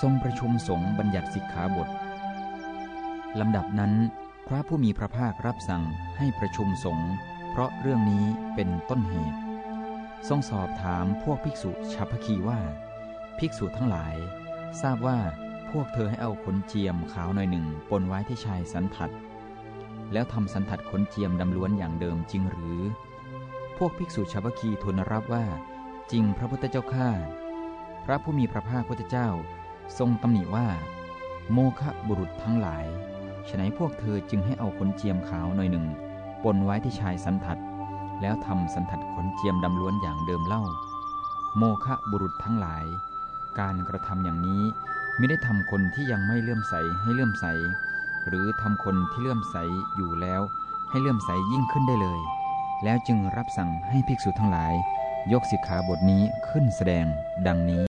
ทรงประชุมสงฆ์บัญญัติสิกขาบทลำดับนั้น พระผู้มีพระภาครับสั่งให้ประชุมสงฆ์เพราะเรื่องนี้เป็นต้นเหตุ ทรงสอบถามพวกภิกษุชาวพคีว่า ภิกษุทั้งหลาย ทราบว่าพวกเธอให้เอาขนเจียมขาวหน่อยหนึ่งปนไว้ที่ชายสันทัด แล้วทำสันทัดขนเจียมดำล้วนอย่างเดิมจริงหรือ พวกภิกษุชาวพคีทูลรับว่า จริงพระพุทธเจ้าข้าพระผู้มีพระภาคพุทธเจ้า ทรงตำหนิว่า โมฆะบุรุษทั้งหลายฉนัยพวกเธอจึงให้เอาขนเจียมขาวหน่อยหนึ่ง ปนไว้ที่ชายสันทัด แล้วทำสันทัดขนเจียมดำล้วนอย่างเดิมเล่า โมฆะบุรุษทั้งหลาย การกระทำอย่างนี้ไม่ได้ทำคนที่ยังไม่เลื่อมใสให้เลื่อมใส หรือทำคนที่เลื่อมใสอยู่แล้ว ให้เลื่อมใสยิ่งขึ้นได้เลย แล้วจึงรับสั่งให้ภิกษุทั้งหลาย ยกสิกขาบทนี้ขึ้นแสดงดังนี้